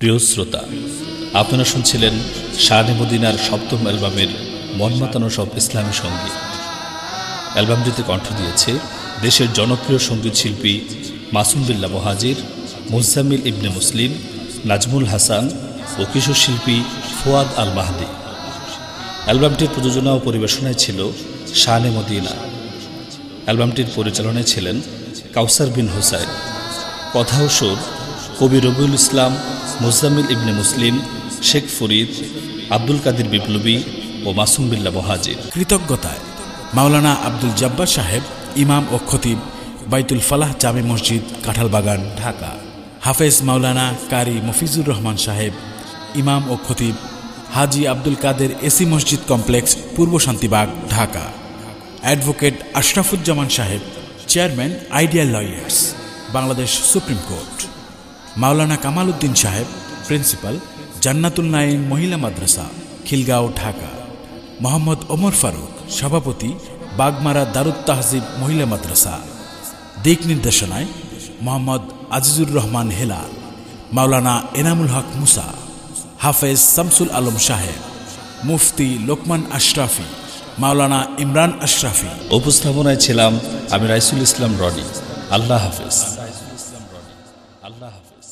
প্রিয় শ্রোতা, আপনারা শুনছিলেন শাহনে মদিনার সপ্তম অ্যালবামের মনমাতানো সব ইসলামী সংগীত। অ্যালবামটিতে কণ্ঠ দিয়েছে দেশের জনপ্রিয় সংগীত শিল্পী মাসুম বিল্লা মহাজির, মুজাম্মিল ইবনে মুসলিম, নাজমুল হাসান ও কিশোর শিল্পী ফোয়াদ আল মাহদি। অ্যালবামটির প্রযোজনা ও পরিবেশনায় ছিল শাহনে মদিনা। অ্যালবামটির পরিচালনায় ছিলেন কাউসার বিন হোসাইন। কথা ও সুর কবি রবিউল ইসলাম, মুজাম্মিল ইবনে মুসলিম, শেখ ফরিদ, আব্দুল কাদির বিপ্লবী ও মাসুম বিল্লা মহাজির। কৃতজ্ঞতায় মাওলানা আব্দুল জব্বার সাহেব, ইমাম ও খতিব বাইতুল ফালাহ জামে মসজিদ, কাঁঠালবাগান, ঢাকা। হাফেজ মাওলানা কারি মফিজুর রহমান সাহেব, ইমাম ও খতিব হাজি আব্দুল কাদের এসি মসজিদ কমপ্লেক্স, পূর্ব শান্তিবাগ, ঢাকা। অ্যাডভোকেট আশরাফুজ্জামান সাহেব, chairman, ideal lawyers, Bangladesh supreme court. মাওলানা কামাল উদ্দিন সাহেব, প্রিন্সিপাল, জান্নাতুল নাইম মহিলা মাদ্রাসা, খিলগাঁও, ঢাকা। মোহাম্মদ ওমর ফারুক, সভাপতি, বাগমারা দারুত তাহজিব মহিলা মাদ্রাসা। দিক নির্দেশনায় মোহাম্মদ আজিজুর রহমান হেলাল, মাওলানা এনামুল হক মুসা, হাফেজ শামসুল আলম সাহেব, মুফতি লোকমান আশরাফি, মাওলানা ইমরান আশরাফি। উপস্থাপনায় ছিলাম আমি রাইসুল ইসলাম রনি। আল্লাহ হাফেজ। আল্লাহ হাফেজ